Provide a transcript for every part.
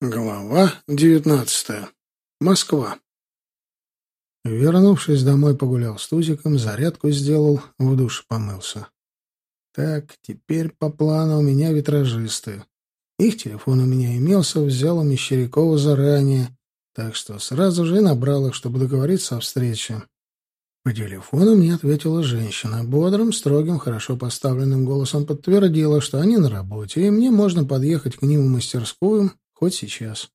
Глава девятнадцатая. Москва. Вернувшись домой, погулял с Тузиком, зарядку сделал, в душ помылся. Так, теперь по плану у меня витражисты. Их телефон у меня имелся, взял у Мещерякова заранее, так что сразу же набрал их, чтобы договориться о встрече. По телефону мне ответила женщина. Бодрым, строгим, хорошо поставленным голосом подтвердила, что они на работе, и мне можно подъехать к ним в мастерскую Хоть сейчас.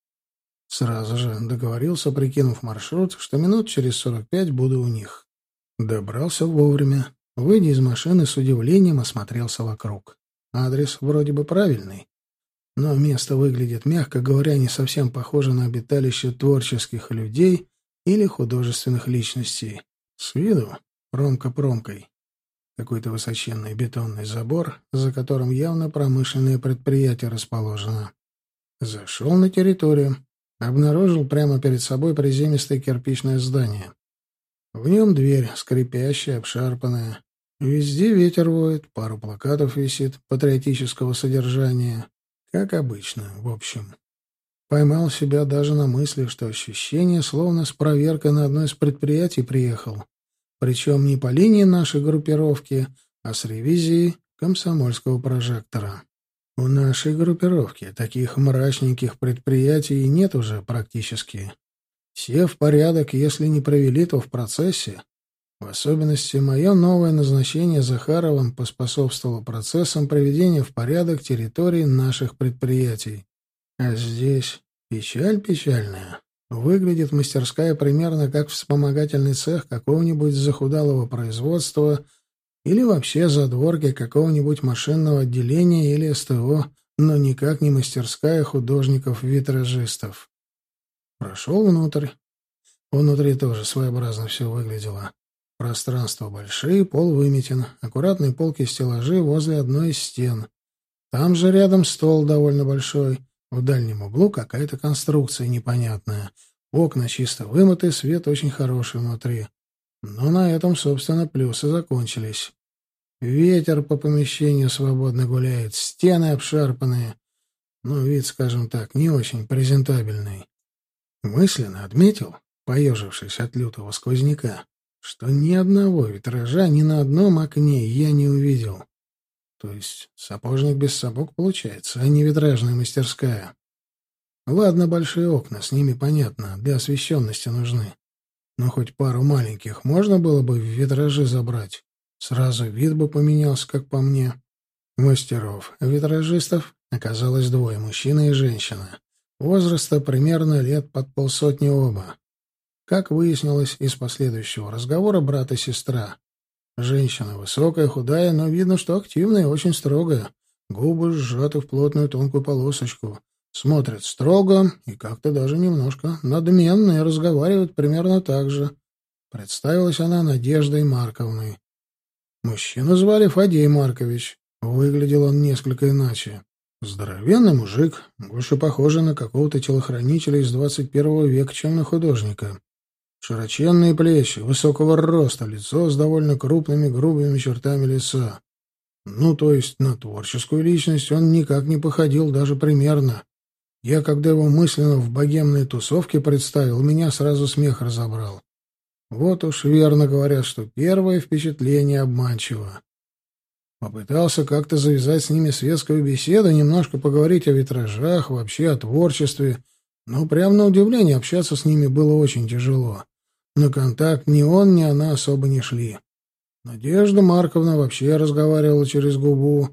Сразу же договорился, прикинув маршрут, что минут через сорок пять буду у них. Добрался вовремя. Выйдя из машины, с удивлением осмотрелся вокруг. Адрес вроде бы правильный. Но место выглядит, мягко говоря, не совсем похоже на обиталище творческих людей или художественных личностей. С виду промка промкой. Какой-то высоченный бетонный забор, за которым явно промышленное предприятие расположено. Зашел на территорию. Обнаружил прямо перед собой приземистое кирпичное здание. В нем дверь, скрипящая, обшарпанная. Везде ветер воет, пару плакатов висит патриотического содержания. Как обычно, в общем. Поймал себя даже на мысли, что ощущение словно с проверкой на одно из предприятий приехал. Причем не по линии нашей группировки, а с ревизией комсомольского прожектора. У нашей группировки таких мрачненьких предприятий нет уже практически. Все в порядок, если не провели, то в процессе. В особенности мое новое назначение Захаровым поспособствовало процессам приведения в порядок территории наших предприятий. А здесь печаль печальная. Выглядит мастерская примерно как вспомогательный цех какого-нибудь захудалого производства — или вообще задворки какого-нибудь машинного отделения или СТО, но никак не мастерская художников-витражистов. Прошел внутрь. Внутри тоже своеобразно все выглядело. Пространство большие, пол выметен, аккуратные полки-стеллажи возле одной из стен. Там же рядом стол довольно большой. В дальнем углу какая-то конструкция непонятная. Окна чисто вымыты, свет очень хороший внутри. Но на этом, собственно, плюсы закончились. Ветер по помещению свободно гуляет, стены обшарпанные. Ну, вид, скажем так, не очень презентабельный. Мысленно отметил, поежившись от лютого сквозняка, что ни одного витража ни на одном окне я не увидел. То есть сапожник без сапог получается, а не витражная мастерская. Ладно, большие окна, с ними понятно, для освещенности нужны. Но хоть пару маленьких можно было бы в витражи забрать. Сразу вид бы поменялся, как по мне. Мастеров, витражистов оказалось двое, мужчина и женщина. Возраста примерно лет под полсотни оба. Как выяснилось из последующего разговора, брат и сестра. Женщина высокая, худая, но видно, что активная и очень строгая. Губы сжаты в плотную тонкую полосочку. Смотрит строго и как-то даже немножко надменно и разговаривает примерно так же. Представилась она Надеждой Марковной. Мужчину звали Фадей Маркович. Выглядел он несколько иначе. Здоровенный мужик, больше похожий на какого-то телохранителя из 21 века, чем на художника. Широченные плечи, высокого роста, лицо с довольно крупными грубыми чертами лица. Ну, то есть на творческую личность он никак не походил даже примерно. Я, когда его мысленно в богемной тусовке представил, меня сразу смех разобрал. Вот уж верно говорят, что первое впечатление обманчиво. Попытался как-то завязать с ними светскую беседу, немножко поговорить о витражах, вообще о творчестве, но прямо на удивление общаться с ними было очень тяжело. На контакт ни он, ни она особо не шли. Надежда Марковна вообще разговаривала через губу.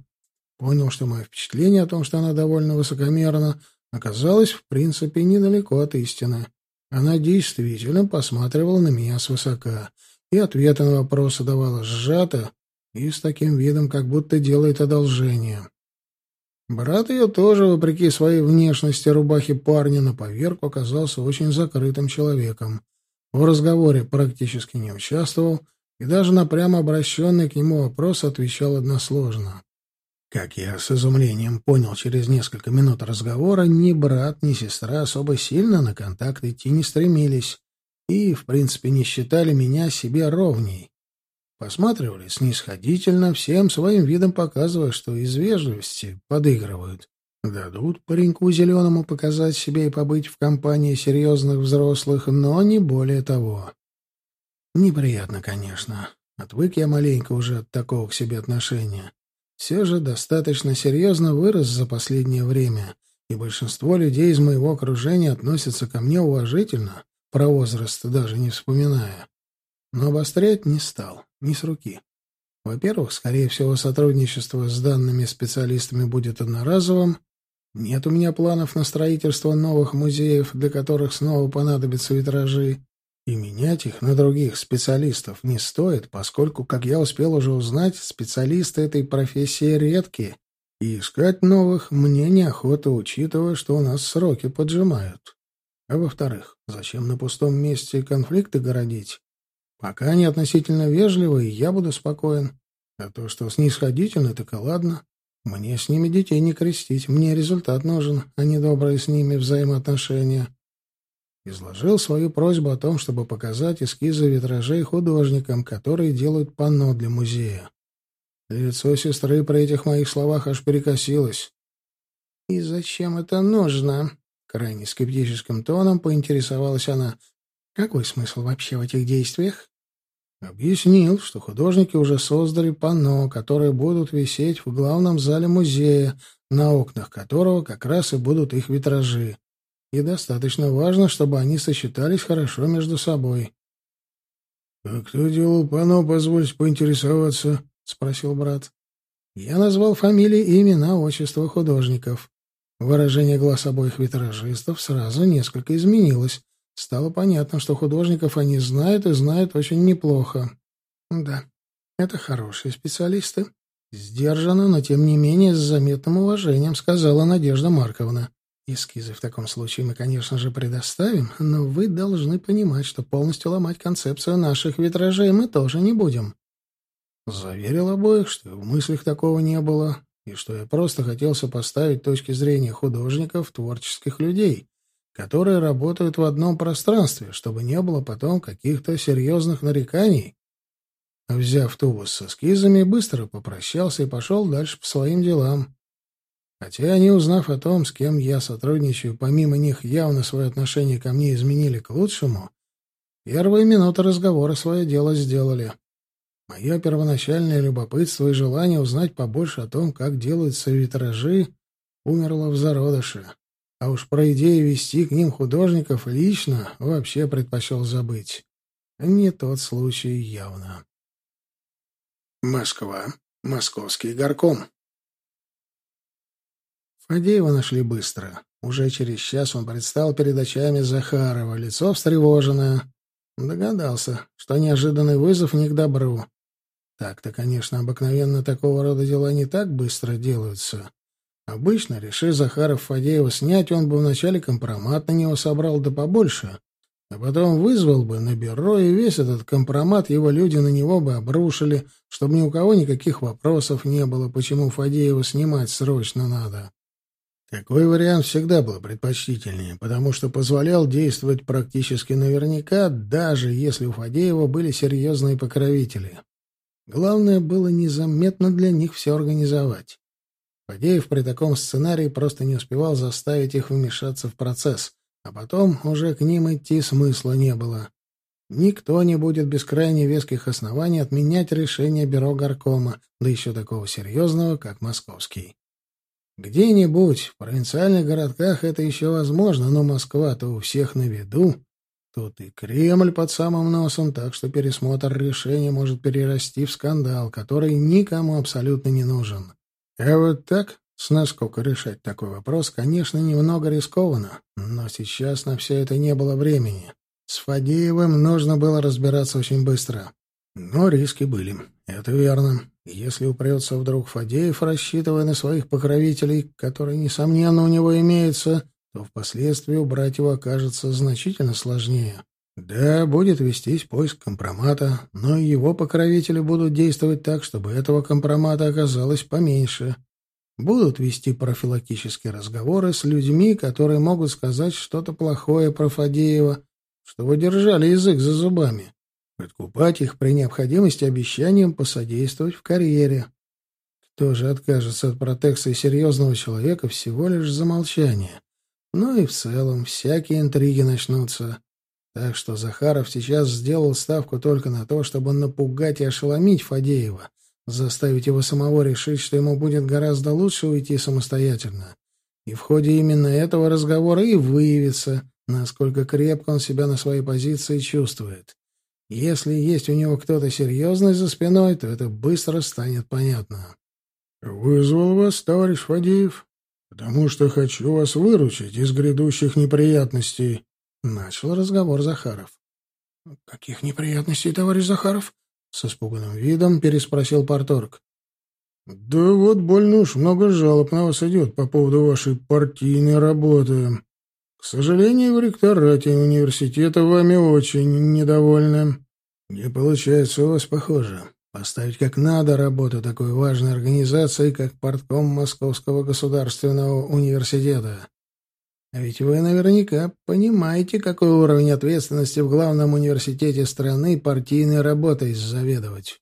Понял, что мое впечатление о том, что она довольно высокомерна, оказалось, в принципе, недалеко от истины. Она действительно посматривала на меня свысока и ответы на вопросы давала сжато и с таким видом, как будто делает одолжение. Брат ее тоже, вопреки своей внешности рубахи парня, на поверку оказался очень закрытым человеком. В разговоре практически не участвовал и даже на прямо обращенный к нему вопрос отвечал односложно. Как я с изумлением понял через несколько минут разговора, ни брат, ни сестра особо сильно на контакт идти не стремились и, в принципе, не считали меня себе ровней. Посматривали снисходительно, всем своим видом показывая, что из вежливости подыгрывают. Дадут пареньку зеленому показать себе и побыть в компании серьезных взрослых, но не более того. Неприятно, конечно. Отвык я маленько уже от такого к себе отношения. Все же достаточно серьезно вырос за последнее время, и большинство людей из моего окружения относятся ко мне уважительно, про возраст даже не вспоминая. Но обострять не стал, ни с руки. Во-первых, скорее всего, сотрудничество с данными специалистами будет одноразовым. Нет у меня планов на строительство новых музеев, для которых снова понадобятся витражи. И менять их на других специалистов не стоит, поскольку, как я успел уже узнать, специалисты этой профессии редкие, и искать новых мне неохота, учитывая, что у нас сроки поджимают. А во-вторых, зачем на пустом месте конфликты городить? Пока они относительно вежливы, я буду спокоен. А то, что снисходительно, так и ладно. Мне с ними детей не крестить, мне результат нужен, а не добрые с ними взаимоотношения. Изложил свою просьбу о том, чтобы показать эскизы витражей художникам, которые делают панно для музея. Лицо сестры при этих моих словах аж перекосилось. «И зачем это нужно?» — крайне скептическим тоном поинтересовалась она. «Какой смысл вообще в этих действиях?» Объяснил, что художники уже создали панно, которые будут висеть в главном зале музея, на окнах которого как раз и будут их витражи. И достаточно важно, чтобы они сочетались хорошо между собой. — А кто делал панно, позвольте поинтересоваться? — спросил брат. Я назвал фамилии и имена, отчества художников. Выражение глаз обоих витражистов сразу несколько изменилось, Стало понятно, что художников они знают и знают очень неплохо. Да, это хорошие специалисты. Сдержанно, но тем не менее с заметным уважением сказала Надежда Марковна. Эскизы в таком случае мы, конечно же, предоставим, но вы должны понимать, что полностью ломать концепцию наших витражей мы тоже не будем. Заверил обоих, что в мыслях такого не было, и что я просто хотел сопоставить точки зрения художников, творческих людей, которые работают в одном пространстве, чтобы не было потом каких-то серьезных нареканий. Взяв тубус с эскизами, быстро попрощался и пошел дальше по своим делам. Хотя они, узнав о том, с кем я сотрудничаю, помимо них явно свое отношение ко мне изменили к лучшему, первые минуты разговора свое дело сделали. Мое первоначальное любопытство и желание узнать побольше о том, как делаются витражи, умерло в зародыше. А уж про идею вести к ним художников лично вообще предпочел забыть. Не тот случай явно. Москва. Московский горком. Фадеева нашли быстро. Уже через час он предстал перед очами Захарова, лицо встревоженное. Догадался, что неожиданный вызов не к добру. Так-то, конечно, обыкновенно такого рода дела не так быстро делаются. Обычно, решив Захаров Фадеева снять, он бы вначале компромат на него собрал да побольше, а потом вызвал бы на бюро, и весь этот компромат его люди на него бы обрушили, чтобы ни у кого никаких вопросов не было, почему Фадеева снимать срочно надо. Такой вариант всегда был предпочтительнее, потому что позволял действовать практически наверняка, даже если у Фадеева были серьезные покровители. Главное было незаметно для них все организовать. Фадеев при таком сценарии просто не успевал заставить их вмешаться в процесс, а потом уже к ним идти смысла не было. Никто не будет без крайне веских оснований отменять решение бюро горкома, да еще такого серьезного, как московский. Где-нибудь в провинциальных городках это еще возможно, но Москва-то у всех на виду. Тут и Кремль под самым носом, так что пересмотр решения может перерасти в скандал, который никому абсолютно не нужен. А вот так, с насколько решать такой вопрос, конечно, немного рискованно, но сейчас на все это не было времени. С Фадеевым нужно было разбираться очень быстро. Но риски были, это верно. Если упрется вдруг Фадеев, рассчитывая на своих покровителей, которые, несомненно, у него имеются, то впоследствии убрать его окажется значительно сложнее. Да, будет вестись поиск компромата, но его покровители будут действовать так, чтобы этого компромата оказалось поменьше. Будут вести профилактические разговоры с людьми, которые могут сказать что-то плохое про Фадеева, чтобы держали язык за зубами. Подкупать их при необходимости обещанием посодействовать в карьере. тоже откажется от протекции серьезного человека всего лишь за молчание. Ну и в целом всякие интриги начнутся. Так что Захаров сейчас сделал ставку только на то, чтобы напугать и ошеломить Фадеева, заставить его самого решить, что ему будет гораздо лучше уйти самостоятельно. И в ходе именно этого разговора и выявится, насколько крепко он себя на своей позиции чувствует. Если есть у него кто-то серьезный за спиной, то это быстро станет понятно. «Вызвал вас, товарищ Фадеев, потому что хочу вас выручить из грядущих неприятностей», — начал разговор Захаров. «Каких неприятностей, товарищ Захаров?» — с испуганным видом переспросил Порторг. «Да вот больно уж много жалоб на вас идет по поводу вашей партийной работы. К сожалению, в ректорате университета вами очень недовольны. Не получается у вас, похоже, поставить как надо работу такой важной организации, как портком Московского государственного университета. А ведь вы наверняка понимаете, какой уровень ответственности в главном университете страны партийной работой заведовать.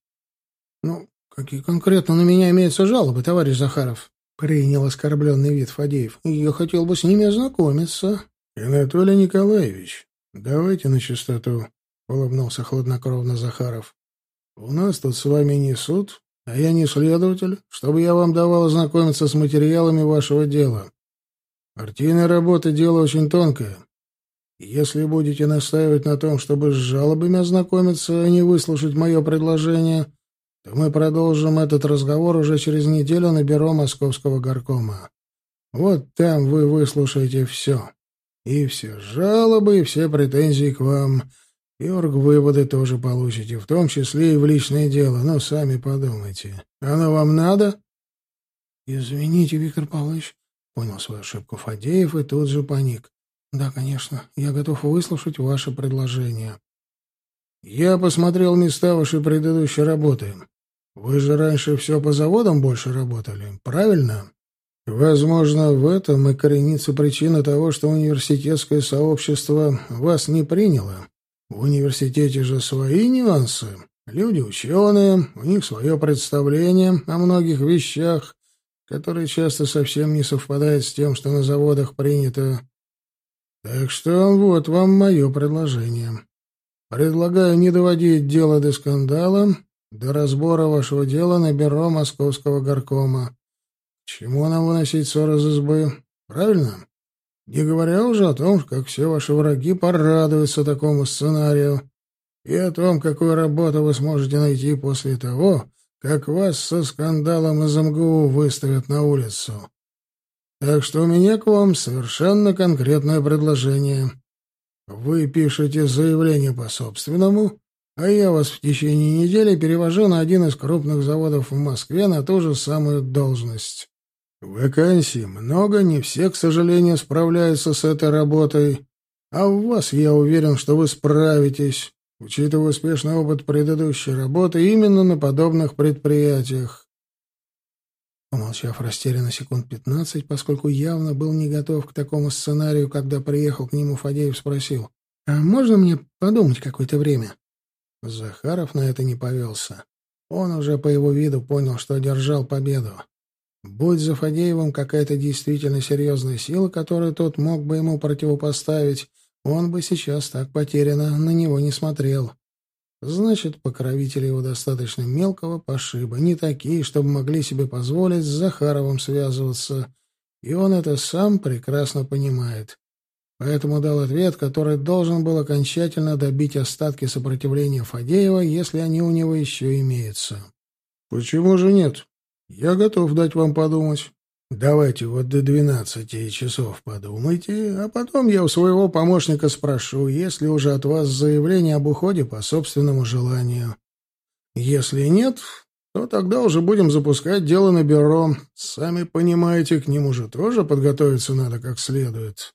Ну, какие конкретно на меня имеются жалобы, товарищ Захаров? Принял оскорбленный вид Фадеев. Я хотел бы с ними ознакомиться. Анатолий Николаевич, давайте на чистоту, улыбнулся хладнокровно Захаров. У нас тут с вами не суд, а я не следователь, чтобы я вам давал ознакомиться с материалами вашего дела. Партийная работа — дело очень тонкое. Если будете настаивать на том, чтобы с жалобами ознакомиться, а не выслушать мое предложение, то мы продолжим этот разговор уже через неделю на бюро Московского горкома. Вот там вы выслушаете все. И все жалобы, и все претензии к вам. И оргвыводы тоже получите, в том числе и в личное дело. Но сами подумайте. Оно вам надо? Извините, Виктор Павлович, Понял свою ошибку Фадеев и тут же паник. «Да, конечно, я готов выслушать ваше предложение». «Я посмотрел места вашей предыдущей работы. Вы же раньше все по заводам больше работали, правильно?» Возможно, в этом и коренится причина того, что университетское сообщество вас не приняло. В университете же свои нюансы. Люди ученые, у них свое представление о многих вещах, которое часто совсем не совпадает с тем, что на заводах принято. Так что вот вам мое предложение. Предлагаю не доводить дело до скандала, до разбора вашего дела на бюро Московского горкома. Чему нам выносить ссор из избы? Правильно? Не говоря уже о том, как все ваши враги порадуются такому сценарию, и о том, какую работу вы сможете найти после того, как вас со скандалом из МГУ выставят на улицу. Так что у меня к вам совершенно конкретное предложение. Вы пишете заявление по собственному, а я вас в течение недели перевожу на один из крупных заводов в Москве на ту же самую должность. Вакансий много, не все, к сожалению, справляются с этой работой, а у вас я уверен, что вы справитесь учитывая успешный опыт предыдущей работы именно на подобных предприятиях. Помолчав растерянно секунд пятнадцать, поскольку явно был не готов к такому сценарию, когда приехал к нему Фадеев, спросил, «А можно мне подумать какое-то время?» Захаров на это не повелся. Он уже по его виду понял, что одержал победу. Будь за Фадеевым какая-то действительно серьезная сила, которую тот мог бы ему противопоставить, он бы сейчас так потерянно на него не смотрел. Значит, покровители его достаточно мелкого пошиба, не такие, чтобы могли себе позволить с Захаровым связываться, и он это сам прекрасно понимает. Поэтому дал ответ, который должен был окончательно добить остатки сопротивления Фадеева, если они у него еще имеются. «Почему же нет? Я готов дать вам подумать. Давайте вот до двенадцати часов подумайте, а потом я у своего помощника спрошу, есть ли уже от вас заявление об уходе по собственному желанию. Если нет, то тогда уже будем запускать дело на бюро. Сами понимаете, к нему же тоже подготовиться надо как следует.